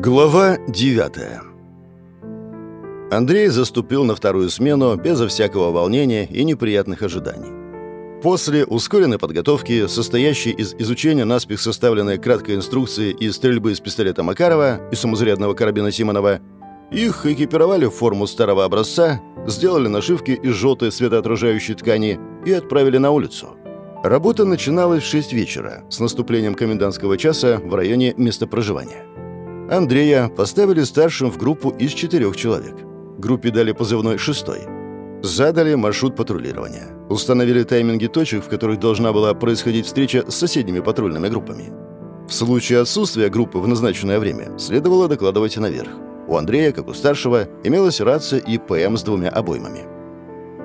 Глава 9 Андрей заступил на вторую смену безо всякого волнения и неприятных ожиданий. После ускоренной подготовки, состоящей из изучения наспех составленной краткой инструкции и стрельбы из пистолета Макарова и самозарядного карабина Симонова, их экипировали в форму старого образца, сделали нашивки из желтой светоотражающей ткани и отправили на улицу. Работа начиналась в 6 вечера с наступлением комендантского часа в районе места проживания. Андрея поставили старшим в группу из четырех человек. Группе дали позывной «шестой». Задали маршрут патрулирования. Установили тайминги точек, в которых должна была происходить встреча с соседними патрульными группами. В случае отсутствия группы в назначенное время следовало докладывать наверх. У Андрея, как у старшего, имелась рация и ПМ с двумя обоймами.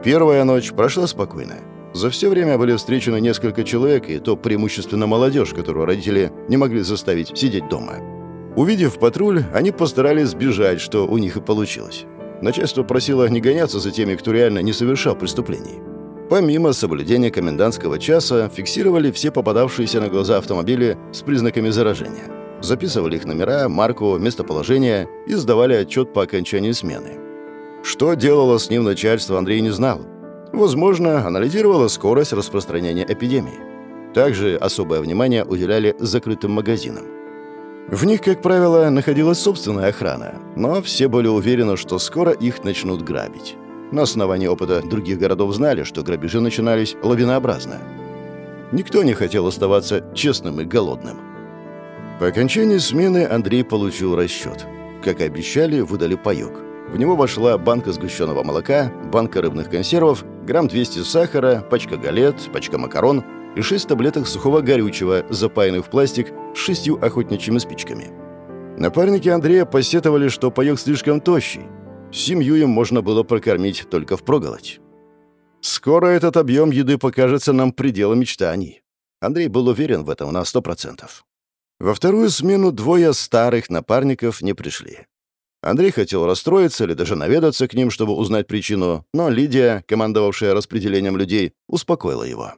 Первая ночь прошла спокойно. За все время были встречены несколько человек, и то преимущественно молодежь, которую родители не могли заставить сидеть дома. Увидев патруль, они постарались сбежать, что у них и получилось. Начальство просило не гоняться за теми, кто реально не совершал преступлений. Помимо соблюдения комендантского часа, фиксировали все попадавшиеся на глаза автомобили с признаками заражения. Записывали их номера, марку, местоположение и сдавали отчет по окончании смены. Что делало с ним начальство, Андрей не знал. Возможно, анализировало скорость распространения эпидемии. Также особое внимание уделяли закрытым магазинам. В них, как правило, находилась собственная охрана, но все были уверены, что скоро их начнут грабить. На основании опыта других городов знали, что грабежи начинались лавинообразно. Никто не хотел оставаться честным и голодным. По окончании смены Андрей получил расчет. Как и обещали, выдали паёк. В него вошла банка сгущенного молока, банка рыбных консервов, грамм 200 сахара, пачка галет, пачка макарон – и шесть таблеток сухого горючего, запаянных в пластик с шестью охотничьими спичками. Напарники Андрея посетовали, что паёк слишком тощий. Семью им можно было прокормить только впроголодь. Скоро этот объем еды покажется нам пределом мечтаний. Андрей был уверен в этом на сто процентов. Во вторую смену двое старых напарников не пришли. Андрей хотел расстроиться или даже наведаться к ним, чтобы узнать причину, но Лидия, командовавшая распределением людей, успокоила его.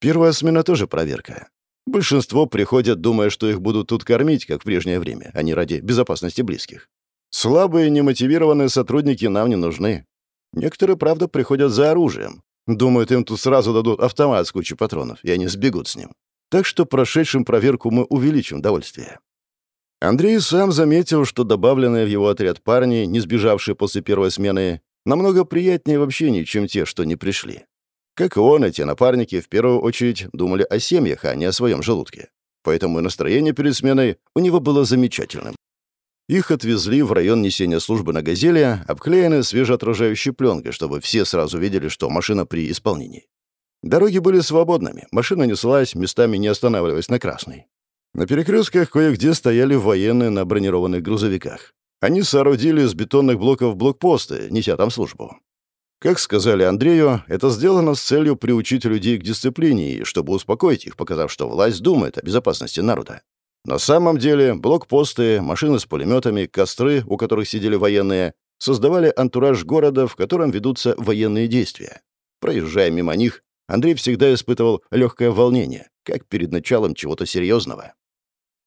Первая смена тоже проверка. Большинство приходят, думая, что их будут тут кормить, как в прежнее время, а не ради безопасности близких. Слабые, немотивированные сотрудники нам не нужны. Некоторые, правда, приходят за оружием. Думают, им тут сразу дадут автомат с кучей патронов, и они сбегут с ним. Так что прошедшим проверку мы увеличим довольствие. Андрей сам заметил, что добавленные в его отряд парни, не сбежавшие после первой смены, намного приятнее в общении, чем те, что не пришли. Как и он, эти напарники в первую очередь думали о семьях, а не о своем желудке. Поэтому и настроение перед сменой у него было замечательным. Их отвезли в район несения службы на «Газели», обклеены свежеотражающей пленкой, чтобы все сразу видели, что машина при исполнении. Дороги были свободными, машина неслась, местами не останавливаясь на красной. На перекрестках кое-где стояли военные на бронированных грузовиках. Они соорудили из бетонных блоков блокпосты, неся там службу. Как сказали Андрею, это сделано с целью приучить людей к дисциплине и чтобы успокоить их, показав, что власть думает о безопасности народа. На самом деле блокпосты, машины с пулеметами, костры, у которых сидели военные, создавали антураж города, в котором ведутся военные действия. Проезжая мимо них, Андрей всегда испытывал легкое волнение, как перед началом чего-то серьезного.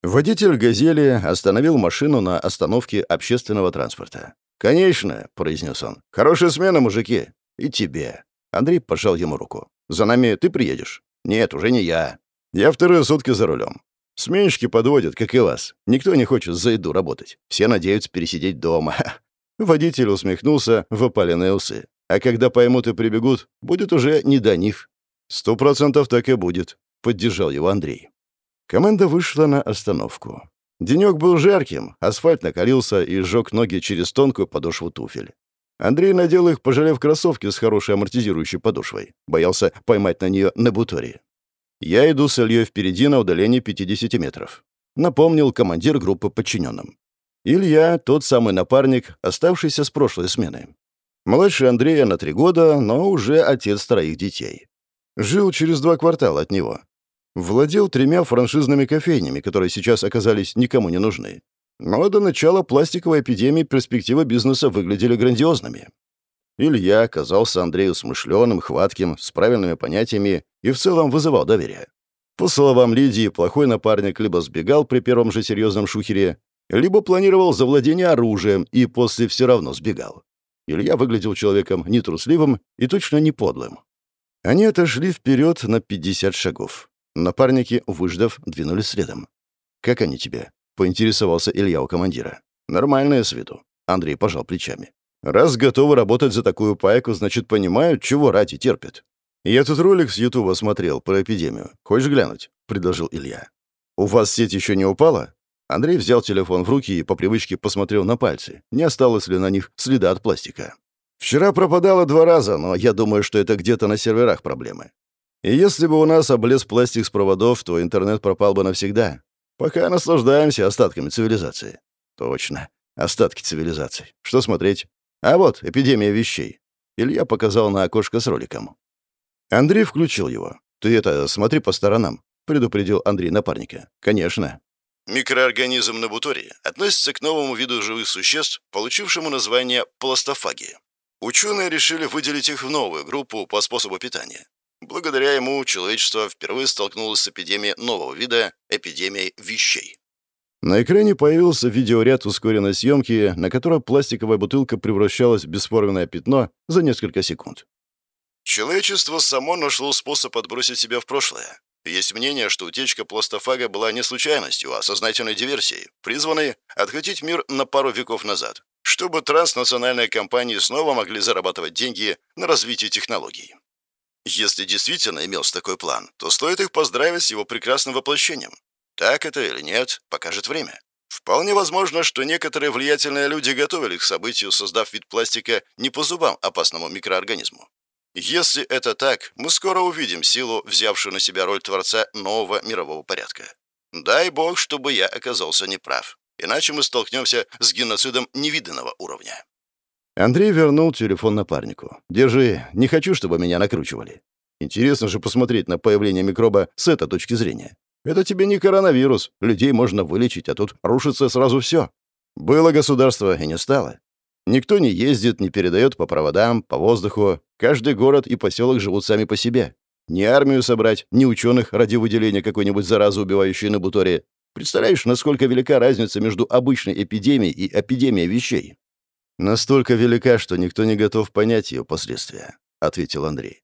Водитель «Газели» остановил машину на остановке общественного транспорта. «Конечно», — произнес он. «Хорошая смена, мужики. И тебе». Андрей пожал ему руку. «За нами ты приедешь?» «Нет, уже не я. Я вторые сутки за рулем. Сменщики подводят, как и вас. Никто не хочет за еду работать. Все надеются пересидеть дома». Водитель усмехнулся в опаленные усы. «А когда поймут и прибегут, будет уже не до них». «Сто процентов так и будет», — поддержал его Андрей. Команда вышла на остановку. Денек был жарким, асфальт накалился и сжег ноги через тонкую подошву туфель. Андрей надел их, пожалев кроссовки с хорошей амортизирующей подошвой. Боялся поймать на нее на буторе. «Я иду с Ильей впереди на удалении 50 метров», — напомнил командир группы подчиненным. Илья — тот самый напарник, оставшийся с прошлой смены. Младше Андрея на три года, но уже отец троих детей. Жил через два квартала от него. Владел тремя франшизными кофейнями, которые сейчас оказались никому не нужны. Но до начала пластиковой эпидемии перспективы бизнеса выглядели грандиозными. Илья оказался Андрею смышленым, хватким, с правильными понятиями и в целом вызывал доверие. По словам Лидии, плохой напарник либо сбегал при первом же серьезном шухере, либо планировал завладение оружием и после все равно сбегал. Илья выглядел человеком нетрусливым и точно не подлым. Они отошли вперед на 50 шагов. Напарники, выждав, двинулись следом. «Как они тебе?» — поинтересовался Илья у командира. «Нормальные с виду». Андрей пожал плечами. «Раз готовы работать за такую пайку, значит, понимают, чего ради терпят. Я тут ролик с Ютуба смотрел про эпидемию. Хочешь глянуть?» — предложил Илья. «У вас сеть еще не упала?» Андрей взял телефон в руки и по привычке посмотрел на пальцы, не осталось ли на них следа от пластика. «Вчера пропадало два раза, но я думаю, что это где-то на серверах проблемы. И если бы у нас облез пластик с проводов, то интернет пропал бы навсегда. Пока наслаждаемся остатками цивилизации». «Точно. Остатки цивилизации. Что смотреть?» «А вот, эпидемия вещей». Илья показал на окошко с роликом. Андрей включил его. «Ты это, смотри по сторонам», — предупредил Андрей напарника. «Конечно». Микроорганизм Набутори относится к новому виду живых существ, получившему название пластофаги. Ученые решили выделить их в новую группу по способу питания. Благодаря ему человечество впервые столкнулось с эпидемией нового вида – эпидемией вещей. На экране появился видеоряд ускоренной съемки, на которой пластиковая бутылка превращалась в бесформенное пятно за несколько секунд. Человечество само нашло способ отбросить себя в прошлое. Есть мнение, что утечка пластофага была не случайностью, а сознательной диверсией, призванной откатить мир на пару веков назад, чтобы транснациональные компании снова могли зарабатывать деньги на развитии технологий. Если действительно имелся такой план, то стоит их поздравить с его прекрасным воплощением. Так это или нет, покажет время. Вполне возможно, что некоторые влиятельные люди готовили к событию, создав вид пластика не по зубам опасному микроорганизму. Если это так, мы скоро увидим силу, взявшую на себя роль творца нового мирового порядка. Дай бог, чтобы я оказался неправ. Иначе мы столкнемся с геноцидом невиданного уровня. Андрей вернул телефон напарнику. «Держи, не хочу, чтобы меня накручивали. Интересно же посмотреть на появление микроба с этой точки зрения. Это тебе не коронавирус, людей можно вылечить, а тут рушится сразу все. Было государство и не стало. Никто не ездит, не передает по проводам, по воздуху. Каждый город и поселок живут сами по себе. Ни армию собрать, ни ученых ради выделения какой-нибудь заразы, убивающей на буторе. Представляешь, насколько велика разница между обычной эпидемией и эпидемией вещей? Настолько велика, что никто не готов понять ее последствия, ответил Андрей.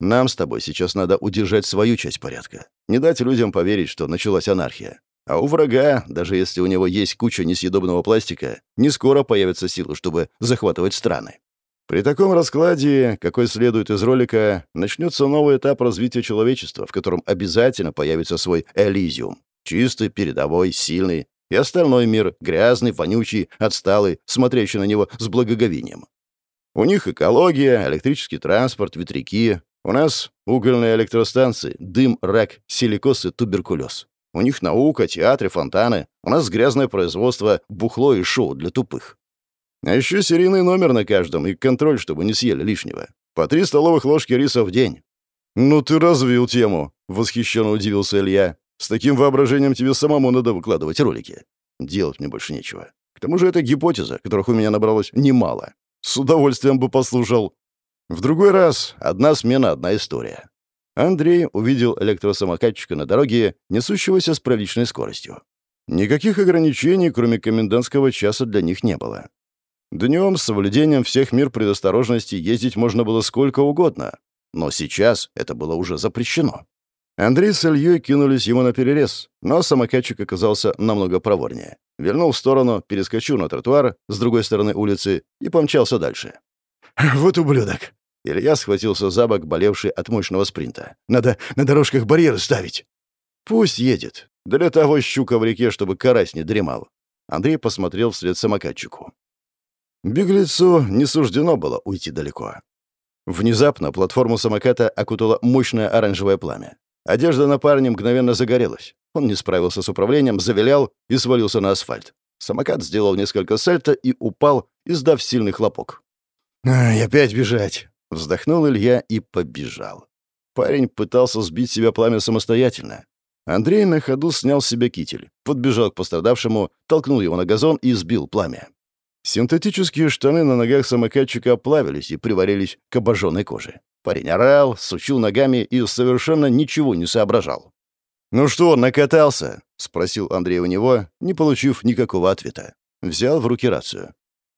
Нам с тобой сейчас надо удержать свою часть порядка. Не дать людям поверить, что началась анархия. А у врага, даже если у него есть куча несъедобного пластика, не скоро появятся силы, чтобы захватывать страны. При таком раскладе, какой следует из ролика, начнется новый этап развития человечества, в котором обязательно появится свой Элизиум. Чистый, передовой, сильный. И остальной мир грязный, вонючий, отсталый, смотрящий на него с благоговением. У них экология, электрический транспорт, ветряки. У нас угольные электростанции, дым, рак, силикоз и туберкулез. У них наука, театры, фонтаны. У нас грязное производство, бухло и шоу для тупых. А еще серийный номер на каждом и контроль, чтобы не съели лишнего. По три столовых ложки риса в день. «Ну ты развил тему», — восхищенно удивился Илья. «С таким воображением тебе самому надо выкладывать ролики. Делать мне больше нечего. К тому же это гипотеза, которых у меня набралось немало. С удовольствием бы послушал. В другой раз одна смена, одна история. Андрей увидел электросамокатчика на дороге, несущегося с приличной скоростью. Никаких ограничений, кроме комендантского часа, для них не было. Днем с соблюдением всех мер предосторожности ездить можно было сколько угодно, но сейчас это было уже запрещено. Андрей с Ильей кинулись ему на перерез, но самокатчик оказался намного проворнее. Вернул в сторону, перескочил на тротуар с другой стороны улицы и помчался дальше. «Вот ублюдок!» Илья схватился за бок, болевший от мощного спринта. «Надо на дорожках барьеры ставить». «Пусть едет. Для того щука в реке, чтобы карась не дремал». Андрей посмотрел вслед самокатчику. Беглецу не суждено было уйти далеко. Внезапно платформу самоката окутало мощное оранжевое пламя. Одежда на парне мгновенно загорелась. Он не справился с управлением, завилял и свалился на асфальт. Самокат сделал несколько сальто и упал, издав сильный хлопок. «Ай, опять бежать!» Вздохнул Илья и побежал. Парень пытался сбить себя пламя самостоятельно. Андрей на ходу снял с себя китель, подбежал к пострадавшему, толкнул его на газон и сбил пламя. Синтетические штаны на ногах самокатчика оплавились и приварились к обожженной коже. Парень орал, сучил ногами и совершенно ничего не соображал. «Ну что, накатался?» — спросил Андрей у него, не получив никакого ответа. Взял в руки рацию.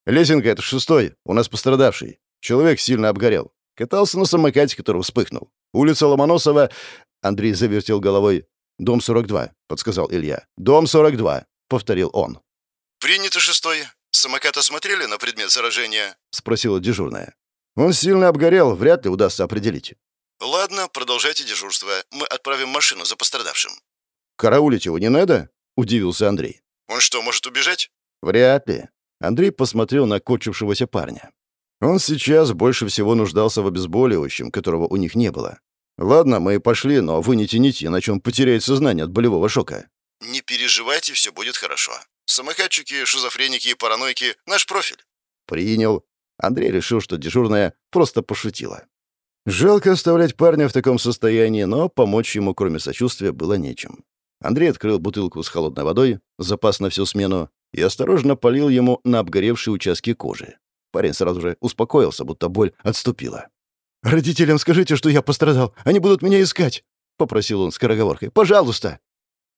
«Лесенка, это шестой, у нас пострадавший. Человек сильно обгорел. Катался на самокате, который вспыхнул. Улица Ломоносова...» Андрей завертел головой. «Дом 42», — подсказал Илья. «Дом 42», — повторил он. «Принято шестой. Самокат осмотрели на предмет заражения?» — спросила дежурная. «Он сильно обгорел, вряд ли удастся определить». «Ладно, продолжайте дежурство. Мы отправим машину за пострадавшим». «Караулить его не надо?» — удивился Андрей. «Он что, может убежать?» «Вряд ли». Андрей посмотрел на кочившегося парня. Он сейчас больше всего нуждался в обезболивающем, которого у них не было. «Ладно, мы пошли, но вы не тяните, иначе он потеряет сознание от болевого шока». «Не переживайте, все будет хорошо. Самокатчики, шизофреники и паранойки — наш профиль». «Принял». Андрей решил, что дежурная просто пошутила. Жалко оставлять парня в таком состоянии, но помочь ему, кроме сочувствия, было нечем. Андрей открыл бутылку с холодной водой, запас на всю смену, и осторожно полил ему на обгоревшие участки кожи. Парень сразу же успокоился, будто боль отступила. «Родителям скажите, что я пострадал. Они будут меня искать», — попросил он скороговоркой. «Пожалуйста».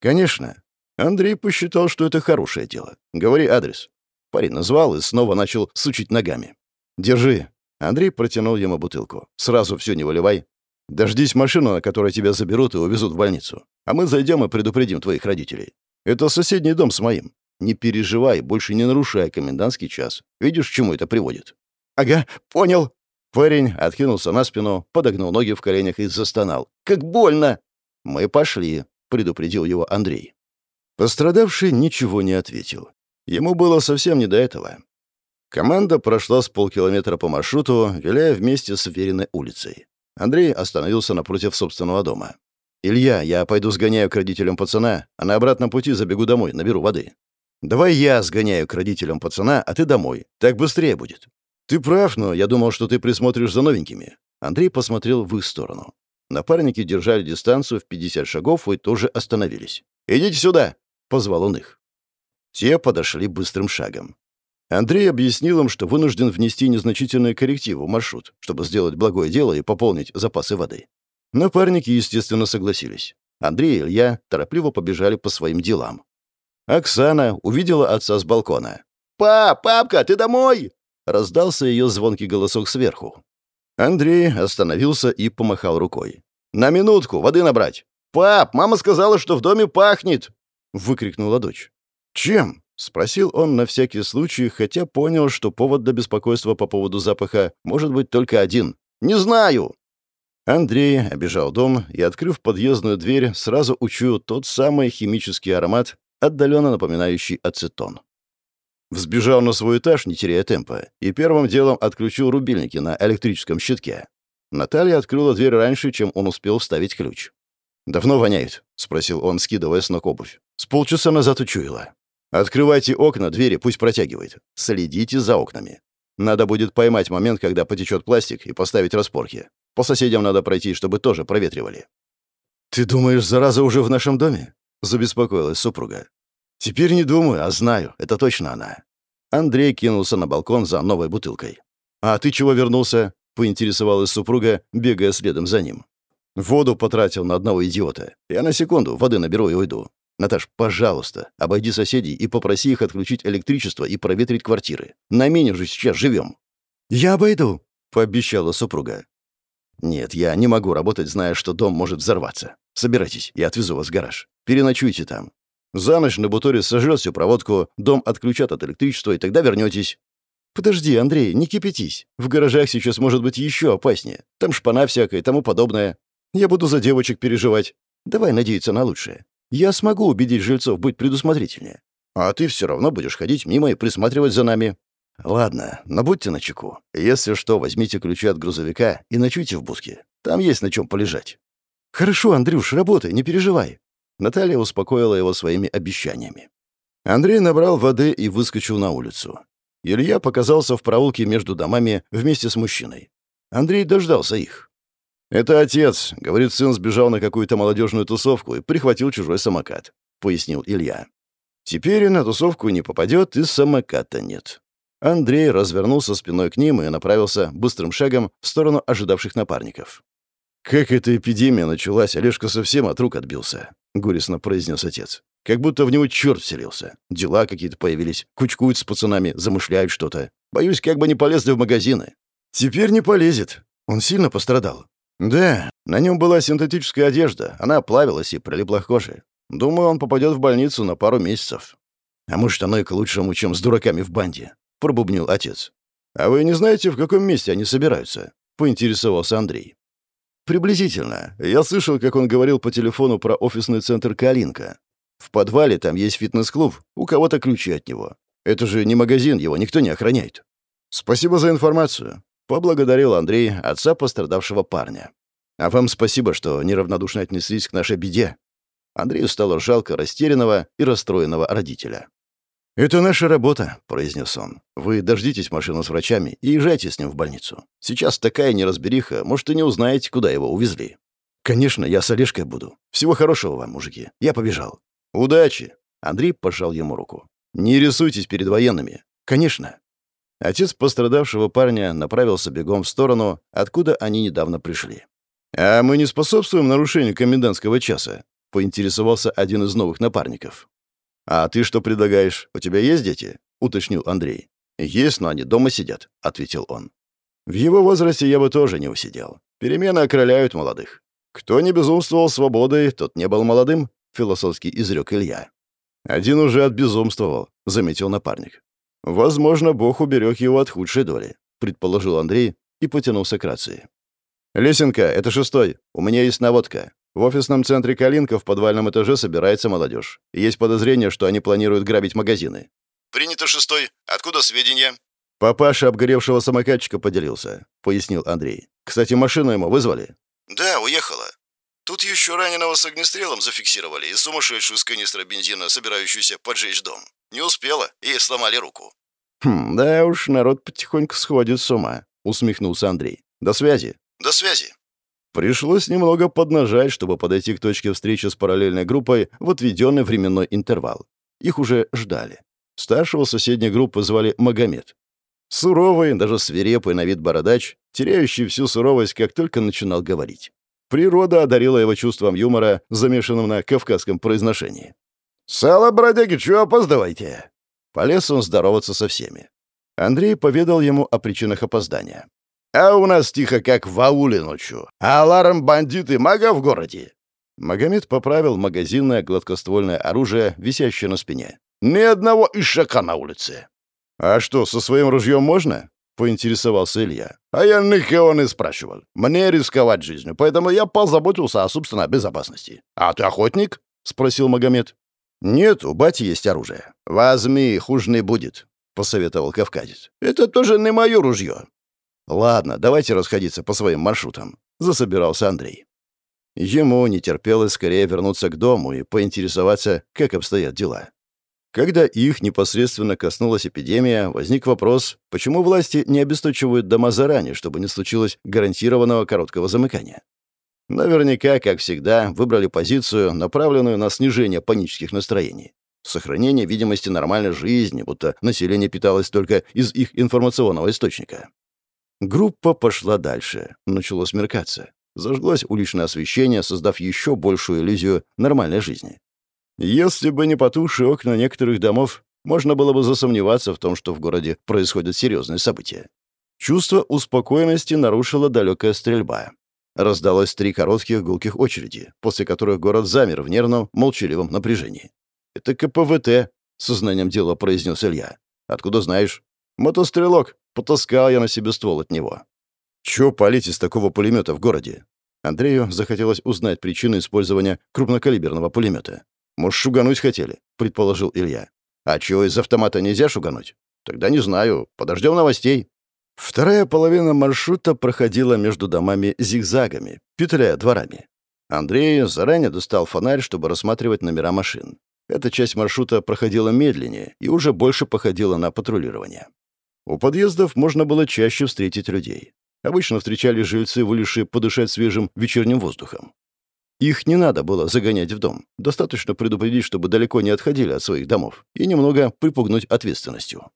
«Конечно». Андрей посчитал, что это хорошее дело. «Говори адрес». Парень назвал и снова начал сучить ногами. «Держи». Андрей протянул ему бутылку. «Сразу все не выливай. Дождись машину, на которой тебя заберут и увезут в больницу. А мы зайдем и предупредим твоих родителей. Это соседний дом с моим. Не переживай, больше не нарушай комендантский час. Видишь, к чему это приводит?» «Ага, понял». Парень откинулся на спину, подогнул ноги в коленях и застонал. «Как больно!» «Мы пошли», — предупредил его Андрей. Пострадавший ничего не ответил. Ему было совсем не до этого. Команда прошла с полкилометра по маршруту, виляя вместе с уверенной улицей. Андрей остановился напротив собственного дома. «Илья, я пойду сгоняю к родителям пацана, а на обратном пути забегу домой, наберу воды». «Давай я сгоняю к родителям пацана, а ты домой. Так быстрее будет». «Ты прав, но я думал, что ты присмотришь за новенькими». Андрей посмотрел в их сторону. Напарники держали дистанцию в 50 шагов и тоже остановились. «Идите сюда!» — позвал он их. Те подошли быстрым шагом. Андрей объяснил им, что вынужден внести незначительные коррективы в маршрут, чтобы сделать благое дело и пополнить запасы воды. Напарники, естественно, согласились. Андрей и Илья торопливо побежали по своим делам. Оксана увидела отца с балкона. «Пап, папка, ты домой?» Раздался ее звонкий голосок сверху. Андрей остановился и помахал рукой. «На минутку, воды набрать!» «Пап, мама сказала, что в доме пахнет!» — выкрикнула дочь. «Чем?» — спросил он на всякий случай, хотя понял, что повод для беспокойства по поводу запаха может быть только один. «Не знаю!» Андрей обежал дом и, открыв подъездную дверь, сразу учуял тот самый химический аромат, отдаленно напоминающий ацетон. Взбежал на свой этаж, не теряя темпа, и первым делом отключил рубильники на электрическом щитке. Наталья открыла дверь раньше, чем он успел вставить ключ. «Давно воняет?» — спросил он, скидывая с ног обувь. «С полчаса назад учуяла. Открывайте окна, двери пусть протягивает. Следите за окнами. Надо будет поймать момент, когда потечет пластик, и поставить распорки. По соседям надо пройти, чтобы тоже проветривали». «Ты думаешь, зараза уже в нашем доме?» — забеспокоилась супруга. «Теперь не думаю, а знаю. Это точно она». Андрей кинулся на балкон за новой бутылкой. «А ты чего вернулся?» — поинтересовалась супруга, бегая следом за ним. «Воду потратил на одного идиота. Я на секунду воды наберу и уйду. Наташ, пожалуйста, обойди соседей и попроси их отключить электричество и проветрить квартиры. На мене же сейчас живем». «Я обойду», — пообещала супруга. «Нет, я не могу работать, зная, что дом может взорваться. Собирайтесь, я отвезу вас в гараж. Переночуйте там. За ночь на буторе сожрет всю проводку, дом отключат от электричества, и тогда вернетесь. «Подожди, Андрей, не кипятись. В гаражах сейчас может быть еще опаснее. Там шпана всякая и тому подобное. Я буду за девочек переживать. Давай надеяться на лучшее. Я смогу убедить жильцов быть предусмотрительнее. А ты все равно будешь ходить мимо и присматривать за нами. Ладно, но будьте начеку. Если что, возьмите ключи от грузовика и ночуйте в будке. Там есть на чем полежать. Хорошо, Андрюш, работай, не переживай. Наталья успокоила его своими обещаниями. Андрей набрал воды и выскочил на улицу. Илья показался в проулке между домами вместе с мужчиной. Андрей дождался их. «Это отец», — говорит, сын сбежал на какую-то молодежную тусовку и прихватил чужой самокат, — пояснил Илья. «Теперь на тусовку не попадет, и самоката нет». Андрей развернулся спиной к ним и направился быстрым шагом в сторону ожидавших напарников. «Как эта эпидемия началась, Олежка совсем от рук отбился», — горестно произнес отец. «Как будто в него черт вселился. Дела какие-то появились, кучкуют с пацанами, замышляют что-то. Боюсь, как бы не полезли в магазины». «Теперь не полезет. Он сильно пострадал». «Да, на нем была синтетическая одежда, она плавилась и прилипла к коже. Думаю, он попадет в больницу на пару месяцев». «А может, оно и к лучшему, чем с дураками в банде», — пробубнил отец. «А вы не знаете, в каком месте они собираются?» — поинтересовался Андрей. «Приблизительно. Я слышал, как он говорил по телефону про офисный центр «Калинка». В подвале там есть фитнес-клуб, у кого-то ключи от него. Это же не магазин, его никто не охраняет». «Спасибо за информацию», — поблагодарил Андрей, отца пострадавшего парня. «А вам спасибо, что неравнодушно отнеслись к нашей беде». Андрею стало жалко растерянного и расстроенного родителя. «Это наша работа», — произнес он. «Вы дождитесь машину с врачами и езжайте с ним в больницу. Сейчас такая неразбериха, может, и не узнаете, куда его увезли». «Конечно, я с Олежкой буду. Всего хорошего вам, мужики. Я побежал». «Удачи!» — Андрей пожал ему руку. «Не рисуйтесь перед военными». «Конечно». Отец пострадавшего парня направился бегом в сторону, откуда они недавно пришли. «А мы не способствуем нарушению комендантского часа?» — поинтересовался один из новых напарников. «А ты что предлагаешь? У тебя есть дети?» — уточнил Андрей. «Есть, но они дома сидят», — ответил он. «В его возрасте я бы тоже не усидел. Перемены окрыляют молодых. Кто не безумствовал свободой, тот не был молодым», — философски изрек Илья. «Один уже отбезумствовал», — заметил напарник. «Возможно, Бог уберег его от худшей доли», — предположил Андрей и потянулся к рации. «Лесенка, это шестой. У меня есть наводка. В офисном центре «Калинка» в подвальном этаже собирается молодежь. Есть подозрение, что они планируют грабить магазины. «Принято шестой. Откуда сведения?» «Папаша обгоревшего самокатчика поделился», — пояснил Андрей. «Кстати, машину ему вызвали?» «Да, уехала. Тут еще раненого с огнестрелом зафиксировали и сумасшедшую с канистра бензина, собирающуюся поджечь дом. Не успела, ей сломали руку». «Хм, да уж, народ потихоньку сходит с ума», — усмехнулся Андрей. «До связи». «До связи». Пришлось немного поднажать, чтобы подойти к точке встречи с параллельной группой в отведенный временной интервал. Их уже ждали. Старшего соседней группы звали Магомед. Суровый, даже свирепый на вид бородач, теряющий всю суровость, как только начинал говорить. Природа одарила его чувством юмора, замешанным на кавказском произношении. «Сало, бродяги, чего опоздавайте?» Полез он здороваться со всеми. Андрей поведал ему о причинах опоздания. А у нас тихо, как в ауле ночью. Аларм бандиты мага в городе. Магомед поправил магазинное гладкоствольное оружие, висящее на спине. Ни одного ишака на улице. А что, со своим ружьем можно? Поинтересовался Илья. А я никого не спрашивал. Мне рисковать жизнью, поэтому я позаботился о собственной безопасности. А ты охотник? Спросил Магомед. Нет, у бати есть оружие. Возьми, хуже не будет, посоветовал кавказец. Это тоже не мое ружье. «Ладно, давайте расходиться по своим маршрутам», — засобирался Андрей. Ему не терпелось скорее вернуться к дому и поинтересоваться, как обстоят дела. Когда их непосредственно коснулась эпидемия, возник вопрос, почему власти не обесточивают дома заранее, чтобы не случилось гарантированного короткого замыкания. Наверняка, как всегда, выбрали позицию, направленную на снижение панических настроений. Сохранение видимости нормальной жизни, будто население питалось только из их информационного источника. Группа пошла дальше. Начало смеркаться. Зажглось уличное освещение, создав еще большую иллюзию нормальной жизни. Если бы не потухшие окна некоторых домов, можно было бы засомневаться в том, что в городе происходят серьезные события. Чувство успокоенности нарушила далекая стрельба. Раздалось три коротких гулких очереди, после которых город замер в нервном, молчаливом напряжении. «Это КПВТ», — сознанием дела произнес Илья. «Откуда знаешь?» «Мотострелок. Потаскал я на себе ствол от него. Чё палить из такого пулемета в городе? Андрею захотелось узнать причины использования крупнокалиберного пулемета. Может, шугануть хотели, предположил Илья. А чё, из автомата нельзя шугануть? Тогда не знаю. Подождем новостей. Вторая половина маршрута проходила между домами зигзагами, петляя дворами. Андрей заранее достал фонарь, чтобы рассматривать номера машин. Эта часть маршрута проходила медленнее и уже больше походила на патрулирование. У подъездов можно было чаще встретить людей. Обычно встречали жильцы, вылезшие подышать свежим вечерним воздухом. Их не надо было загонять в дом. Достаточно предупредить, чтобы далеко не отходили от своих домов, и немного припугнуть ответственностью.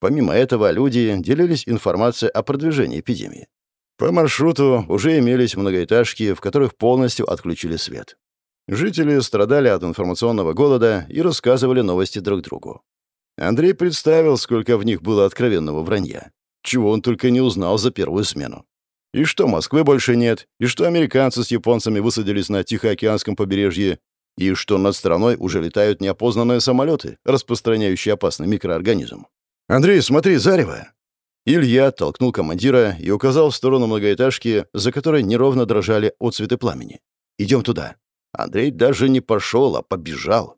Помимо этого, люди делились информацией о продвижении эпидемии. По маршруту уже имелись многоэтажки, в которых полностью отключили свет. Жители страдали от информационного голода и рассказывали новости друг другу. Андрей представил, сколько в них было откровенного вранья. Чего он только не узнал за первую смену. И что Москвы больше нет, и что американцы с японцами высадились на Тихоокеанском побережье, и что над страной уже летают неопознанные самолеты, распространяющие опасный микроорганизм. «Андрей, смотри, зарево!» Илья толкнул командира и указал в сторону многоэтажки, за которой неровно дрожали отцветы пламени. «Идем туда». Андрей даже не пошел, а побежал.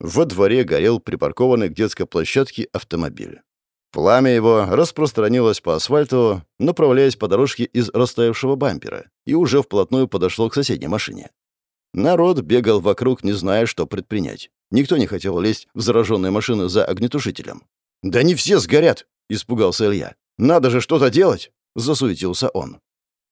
Во дворе горел припаркованный к детской площадке автомобиль. Пламя его распространилось по асфальту, направляясь по дорожке из растаявшего бампера, и уже вплотную подошло к соседней машине. Народ бегал вокруг, не зная, что предпринять. Никто не хотел лезть в зараженные машины за огнетушителем. «Да не все сгорят!» — испугался Илья. «Надо же что-то делать!» — засуетился он.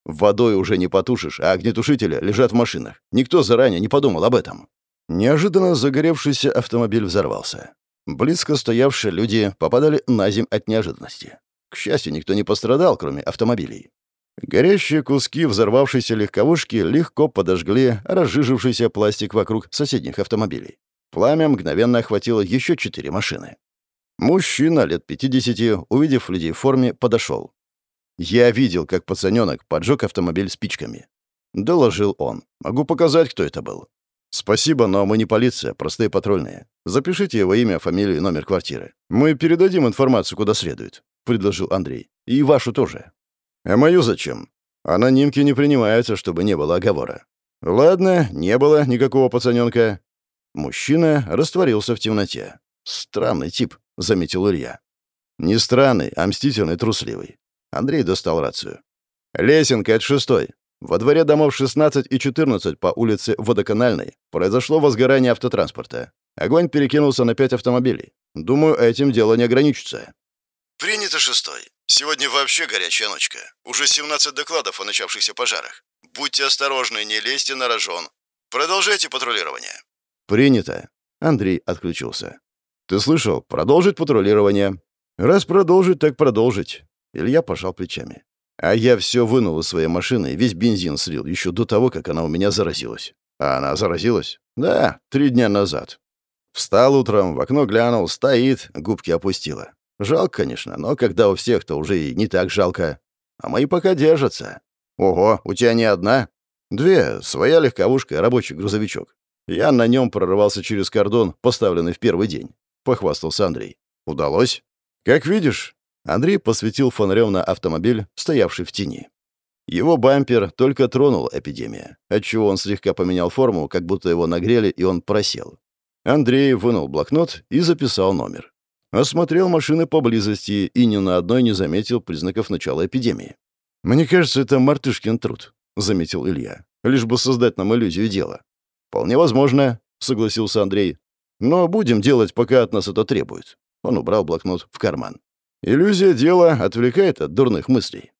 «Водой уже не потушишь, а огнетушители лежат в машинах. Никто заранее не подумал об этом». Неожиданно загоревшийся автомобиль взорвался. Близко стоявшие люди попадали на земь от неожиданности. К счастью, никто не пострадал, кроме автомобилей. Горящие куски взорвавшейся легковушки легко подожгли разжижившийся пластик вокруг соседних автомобилей. Пламя мгновенно охватило еще четыре машины. Мужчина лет 50, увидев людей в форме, подошел. «Я видел, как пацаненок поджег автомобиль спичками». Доложил он. «Могу показать, кто это был». «Спасибо, но мы не полиция, простые патрульные. Запишите его имя, фамилию и номер квартиры. Мы передадим информацию куда следует», — предложил Андрей. «И вашу тоже». «А мою зачем? Анонимки не принимаются, чтобы не было оговора». «Ладно, не было никакого пацаненка». Мужчина растворился в темноте. «Странный тип», — заметил Илья. «Не странный, а мстительный, трусливый». Андрей достал рацию. «Лесенка, это шестой. Во дворе домов 16 и 14 по улице Водоканальной произошло возгорание автотранспорта. Огонь перекинулся на пять автомобилей. Думаю, этим дело не ограничится. Принято шестой. Сегодня вообще горячая ночка. Уже 17 докладов о начавшихся пожарах. Будьте осторожны, не лезьте на рожон. Продолжайте патрулирование. Принято. Андрей отключился. Ты слышал? Продолжить патрулирование. Раз продолжить, так продолжить. Илья пожал плечами. А я все вынул из своей машины и весь бензин слил еще до того, как она у меня заразилась. А она заразилась? Да, три дня назад. Встал утром, в окно глянул, стоит, губки опустила. Жалко, конечно, но когда у всех-то уже и не так жалко. А мои пока держатся. Ого, у тебя не одна? Две, своя легковушка и рабочий грузовичок. Я на нем прорывался через кордон, поставленный в первый день. Похвастался Андрей. Удалось? Как видишь, Андрей посветил фонарем на автомобиль, стоявший в тени. Его бампер только тронул эпидемия, отчего он слегка поменял форму, как будто его нагрели, и он просел. Андрей вынул блокнот и записал номер. Осмотрел машины поблизости и ни на одной не заметил признаков начала эпидемии. «Мне кажется, это мартышкин труд», — заметил Илья. «Лишь бы создать нам иллюзию дела». «Вполне возможно», — согласился Андрей. «Но будем делать, пока от нас это требует». Он убрал блокнот в карман. Иллюзия дела отвлекает от дурных мыслей.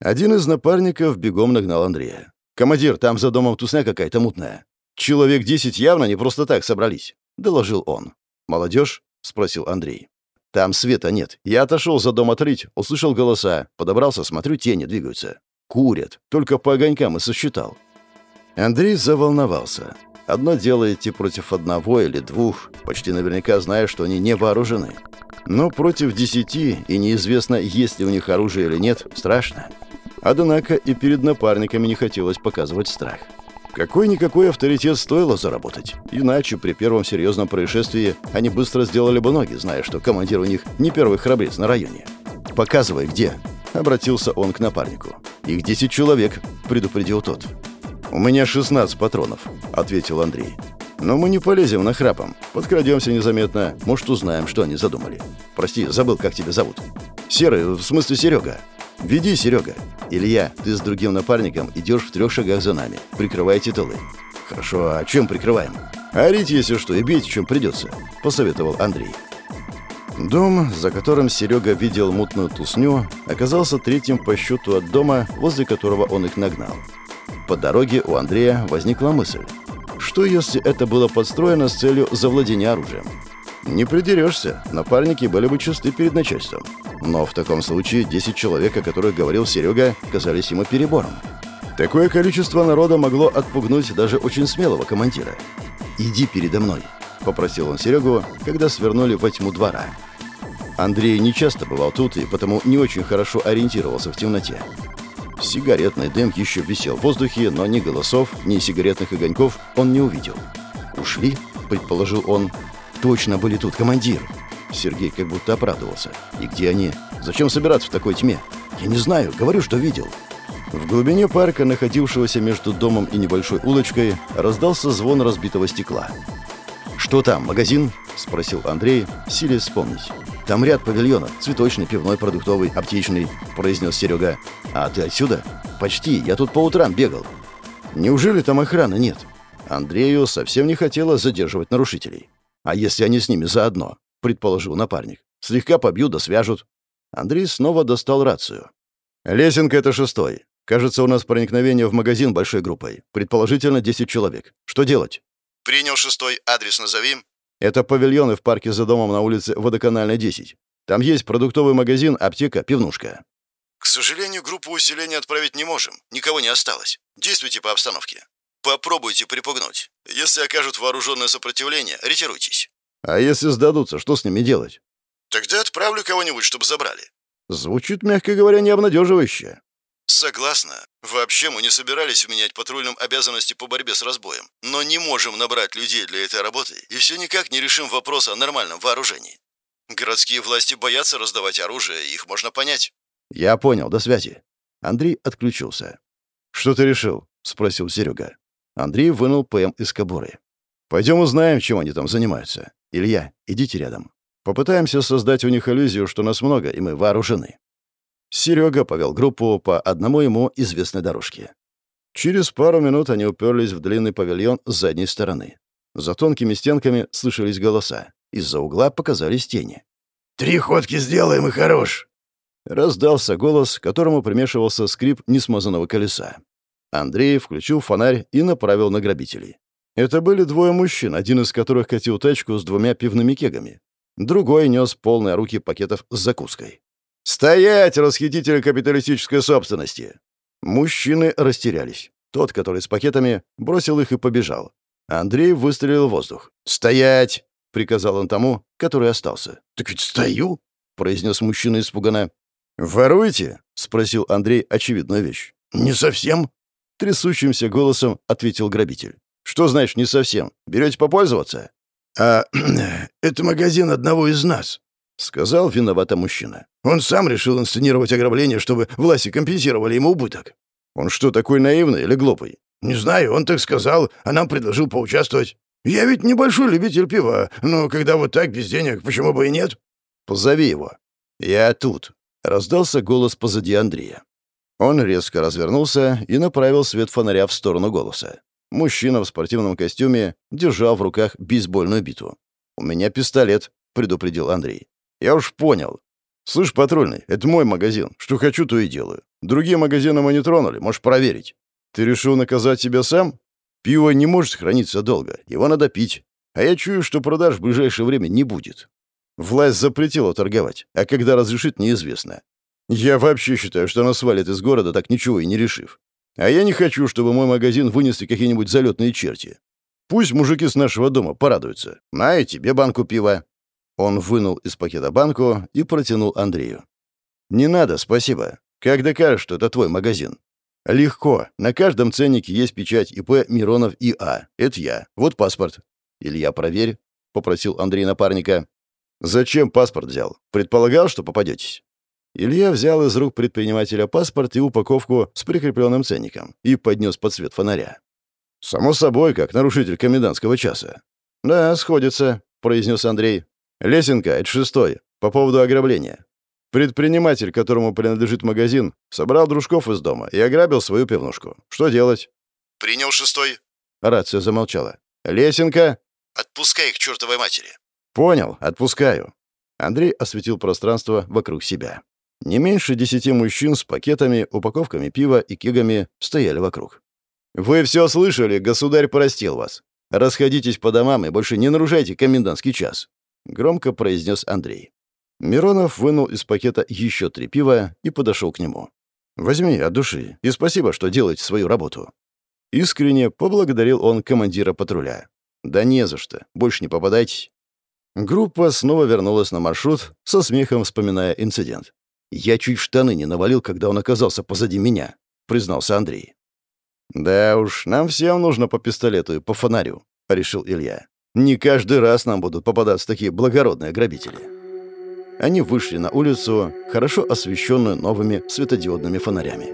Один из напарников бегом нагнал Андрея. «Командир, там за домом тусня какая-то мутная. Человек десять явно не просто так собрались», — доложил он. «Молодежь?» — спросил Андрей. «Там света нет. Я отошел за дом отлить, услышал голоса. Подобрался, смотрю, тени двигаются. Курят. Только по огонькам и сосчитал». Андрей заволновался. Одно дело идти против одного или двух, почти наверняка зная, что они не вооружены. Но против десяти, и неизвестно, есть ли у них оружие или нет, страшно. Однако и перед напарниками не хотелось показывать страх. Какой-никакой авторитет стоило заработать. Иначе при первом серьезном происшествии они быстро сделали бы ноги, зная, что командир у них не первый храбрец на районе. «Показывай, где?» — обратился он к напарнику. «Их десять человек», — предупредил тот. «У меня 16 патронов», — ответил Андрей. «Но мы не полезем на храпом. Подкрадемся незаметно. Может, узнаем, что они задумали. Прости, забыл, как тебя зовут. Серый, в смысле Серега. Веди, Серега. Илья, ты с другим напарником идешь в трех шагах за нами. Прикрывайте тылы». «Хорошо, а чем прикрываем?» «Орите, если что, и бейте, чем придется», — посоветовал Андрей. Дом, за которым Серега видел мутную тусню, оказался третьим по счету от дома, возле которого он их нагнал. По дороге у Андрея возникла мысль. Что, если это было подстроено с целью завладения оружием? Не придерешься, напарники были бы чисты перед начальством. Но в таком случае 10 человек, о которых говорил Серега, казались ему перебором. Такое количество народа могло отпугнуть даже очень смелого командира. «Иди передо мной», — попросил он Серегу, когда свернули во тьму двора. Андрей не часто бывал тут и потому не очень хорошо ориентировался в темноте. Сигаретный дым еще висел в воздухе, но ни голосов, ни сигаретных огоньков он не увидел. «Ушли?» — предположил он. «Точно были тут, командир!» Сергей как будто оправдывался. «И где они? Зачем собираться в такой тьме?» «Я не знаю, говорю, что видел». В глубине парка, находившегося между домом и небольшой улочкой, раздался звон разбитого стекла. «Что там, магазин?» — спросил Андрей, силясь вспомнить. «Там ряд павильонов. Цветочный, пивной, продуктовый, аптечный», — произнес Серега. «А ты отсюда?» «Почти. Я тут по утрам бегал». «Неужели там охраны нет?» Андрею совсем не хотелось задерживать нарушителей. «А если они с ними заодно?» — предположил напарник. «Слегка побьют да свяжут». Андрей снова достал рацию. «Лесенка — это шестой. Кажется, у нас проникновение в магазин большой группой. Предположительно, 10 человек. Что делать? Принял шестой. Адрес назови. Это павильоны в парке за домом на улице Водоканальная, 10. Там есть продуктовый магазин, аптека, пивнушка. К сожалению, группу усиления отправить не можем. Никого не осталось. Действуйте по обстановке. Попробуйте припугнуть. Если окажут вооруженное сопротивление, ретируйтесь. А если сдадутся, что с ними делать? Тогда отправлю кого-нибудь, чтобы забрали. Звучит, мягко говоря, необнадеживающе. Согласна. Вообще мы не собирались вменять патрульным обязанности по борьбе с разбоем, но не можем набрать людей для этой работы и все никак не решим вопрос о нормальном вооружении. Городские власти боятся раздавать оружие, их можно понять. Я понял, до связи. Андрей отключился. Что ты решил? спросил Серега. Андрей вынул ПМ из кобуры. Пойдем узнаем, чем они там занимаются. Илья, идите рядом. Попытаемся создать у них иллюзию, что нас много, и мы вооружены. Серега повел группу по одному ему известной дорожке. Через пару минут они уперлись в длинный павильон с задней стороны. За тонкими стенками слышались голоса. Из-за угла показались тени. «Три ходки сделаем и хорош!» Раздался голос, которому примешивался скрип несмазанного колеса. Андрей включил фонарь и направил на грабителей. Это были двое мужчин, один из которых катил тачку с двумя пивными кегами. Другой нес полные руки пакетов с закуской. «Стоять, расхитители капиталистической собственности!» Мужчины растерялись. Тот, который с пакетами, бросил их и побежал. Андрей выстрелил в воздух. «Стоять!» — приказал он тому, который остался. «Так ведь стою!» — произнес мужчина испуганно. «Воруете?» — спросил Андрей очевидную вещь. «Не совсем», — трясущимся голосом ответил грабитель. «Что значит «не совсем»? Берете попользоваться?» «А это магазин одного из нас», — сказал виновато мужчина. «Он сам решил инсценировать ограбление, чтобы власти компенсировали ему убыток». «Он что, такой наивный или глупый?» «Не знаю, он так сказал, а нам предложил поучаствовать. Я ведь небольшой любитель пива, но когда вот так, без денег, почему бы и нет?» «Позови его». «Я тут», — раздался голос позади Андрея. Он резко развернулся и направил свет фонаря в сторону голоса. Мужчина в спортивном костюме держал в руках бейсбольную биту. «У меня пистолет», — предупредил Андрей. «Я уж понял. Слышь, патрульный, это мой магазин. Что хочу, то и делаю. Другие магазины мы не тронули, можешь проверить. Ты решил наказать себя сам? Пиво не может храниться долго, его надо пить. А я чую, что продаж в ближайшее время не будет. Власть запретила торговать, а когда разрешит, неизвестно. Я вообще считаю, что она свалит из города, так ничего и не решив. А я не хочу, чтобы мой магазин вынесли какие-нибудь залетные черти. Пусть мужики с нашего дома порадуются. На и тебе банку пива. Он вынул из пакета банку и протянул Андрею. «Не надо, спасибо. Как докажешь, что это твой магазин?» «Легко. На каждом ценнике есть печать ИП Миронов ИА. Это я. Вот паспорт». «Илья, проверь», — попросил Андрей напарника. «Зачем паспорт взял? Предполагал, что попадетесь?» Илья взял из рук предпринимателя паспорт и упаковку с прикрепленным ценником и поднес под свет фонаря. «Само собой, как нарушитель комендантского часа». «Да, сходится», — произнес Андрей. «Лесенка, это шестой, по поводу ограбления. Предприниматель, которому принадлежит магазин, собрал дружков из дома и ограбил свою пивнушку. Что делать?» «Принял шестой». Рация замолчала. «Лесенка!» «Отпускай их к чертовой матери». «Понял, отпускаю». Андрей осветил пространство вокруг себя. Не меньше десяти мужчин с пакетами, упаковками пива и кегами стояли вокруг. «Вы все слышали, государь простил вас. Расходитесь по домам и больше не нарушайте комендантский час. — громко произнес Андрей. Миронов вынул из пакета еще три пива и подошел к нему. «Возьми от души, и спасибо, что делаете свою работу». Искренне поблагодарил он командира патруля. «Да не за что, больше не попадайтесь». Группа снова вернулась на маршрут, со смехом вспоминая инцидент. «Я чуть штаны не навалил, когда он оказался позади меня», — признался Андрей. «Да уж, нам всем нужно по пистолету и по фонарю», — решил Илья. «Не каждый раз нам будут попадаться такие благородные грабители». Они вышли на улицу, хорошо освещенную новыми светодиодными фонарями.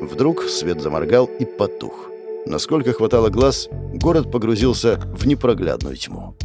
Вдруг свет заморгал и потух. Насколько хватало глаз, город погрузился в непроглядную тьму.